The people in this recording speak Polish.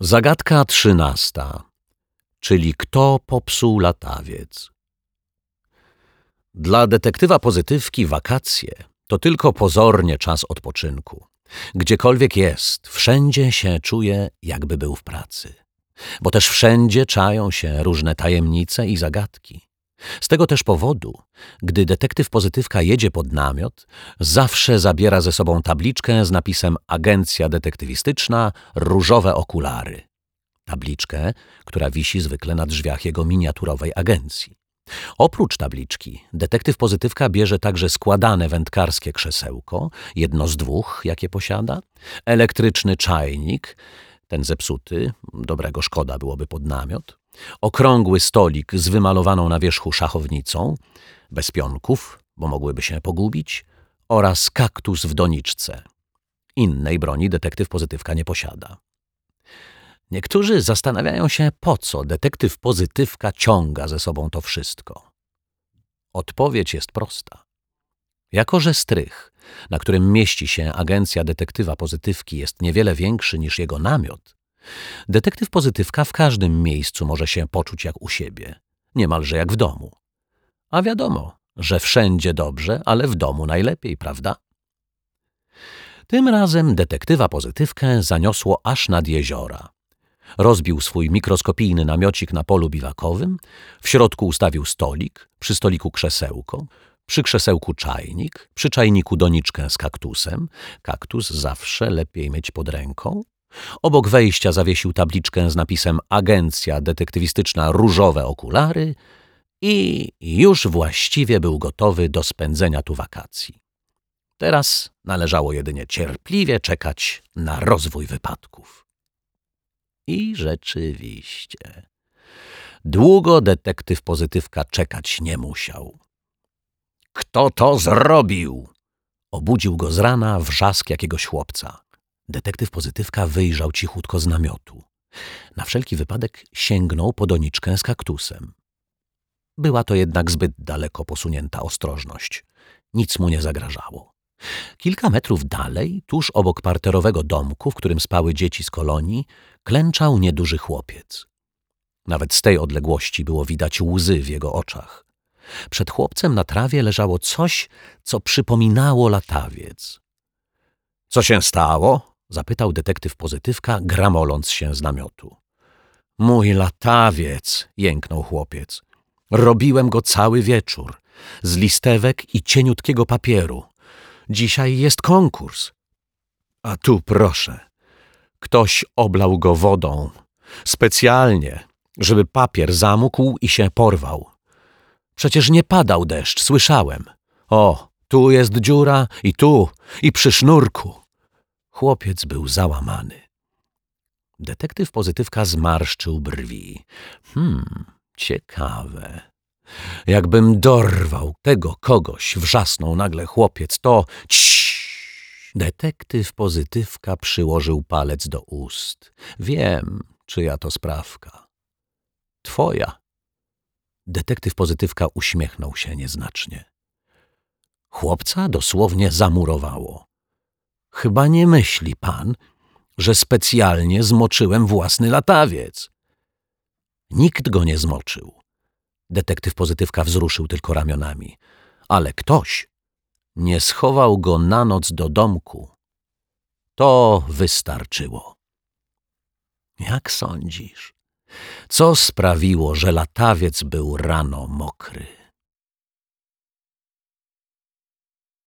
Zagadka trzynasta, czyli kto popsuł latawiec. Dla detektywa pozytywki wakacje to tylko pozornie czas odpoczynku. Gdziekolwiek jest, wszędzie się czuje, jakby był w pracy. Bo też wszędzie czają się różne tajemnice i zagadki. Z tego też powodu, gdy detektyw pozytywka jedzie pod namiot, zawsze zabiera ze sobą tabliczkę z napisem Agencja Detektywistyczna Różowe Okulary. Tabliczkę, która wisi zwykle na drzwiach jego miniaturowej agencji. Oprócz tabliczki, detektyw pozytywka bierze także składane wędkarskie krzesełko, jedno z dwóch, jakie posiada, elektryczny czajnik, ten zepsuty, dobrego szkoda byłoby pod namiot, okrągły stolik z wymalowaną na wierzchu szachownicą, bez pionków, bo mogłyby się pogubić, oraz kaktus w doniczce. Innej broni detektyw pozytywka nie posiada. Niektórzy zastanawiają się, po co detektyw pozytywka ciąga ze sobą to wszystko. Odpowiedź jest prosta. Jako, że strych, na którym mieści się agencja detektywa pozytywki, jest niewiele większy niż jego namiot, detektyw pozytywka w każdym miejscu może się poczuć jak u siebie, niemalże jak w domu. A wiadomo, że wszędzie dobrze, ale w domu najlepiej, prawda? Tym razem detektywa pozytywkę zaniosło aż nad jeziora. Rozbił swój mikroskopijny namiocik na polu biwakowym, w środku ustawił stolik, przy stoliku krzesełko, przy krzesełku czajnik, przy czajniku doniczkę z kaktusem. Kaktus zawsze lepiej mieć pod ręką. Obok wejścia zawiesił tabliczkę z napisem Agencja Detektywistyczna Różowe Okulary i już właściwie był gotowy do spędzenia tu wakacji. Teraz należało jedynie cierpliwie czekać na rozwój wypadków. I rzeczywiście. Długo detektyw pozytywka czekać nie musiał. Kto to zrobił? Obudził go z rana wrzask jakiegoś chłopca. Detektyw pozytywka wyjrzał cichutko z namiotu. Na wszelki wypadek sięgnął po doniczkę z kaktusem. Była to jednak zbyt daleko posunięta ostrożność. Nic mu nie zagrażało. Kilka metrów dalej, tuż obok parterowego domku, w którym spały dzieci z kolonii, klęczał nieduży chłopiec. Nawet z tej odległości było widać łzy w jego oczach. Przed chłopcem na trawie leżało coś, co przypominało latawiec. — Co się stało? — zapytał detektyw pozytywka, gramoląc się z namiotu. — Mój latawiec! — jęknął chłopiec. — Robiłem go cały wieczór, z listewek i cieniutkiego papieru. Dzisiaj jest konkurs. A tu proszę. Ktoś oblał go wodą. Specjalnie, żeby papier zamógł i się porwał. Przecież nie padał deszcz, słyszałem. O, tu jest dziura i tu, i przy sznurku. Chłopiec był załamany. Detektyw pozytywka zmarszczył brwi. Hmm, ciekawe. Jakbym dorwał tego kogoś, wrzasnął nagle chłopiec, to. Detektyw pozytywka przyłożył palec do ust. Wiem, czyja to sprawka. Twoja. Detektyw pozytywka uśmiechnął się nieznacznie. Chłopca dosłownie zamurowało. Chyba nie myśli pan, że specjalnie zmoczyłem własny latawiec. Nikt go nie zmoczył. Detektyw pozytywka wzruszył tylko ramionami. Ale ktoś nie schował go na noc do domku. To wystarczyło. Jak sądzisz, co sprawiło, że latawiec był rano mokry?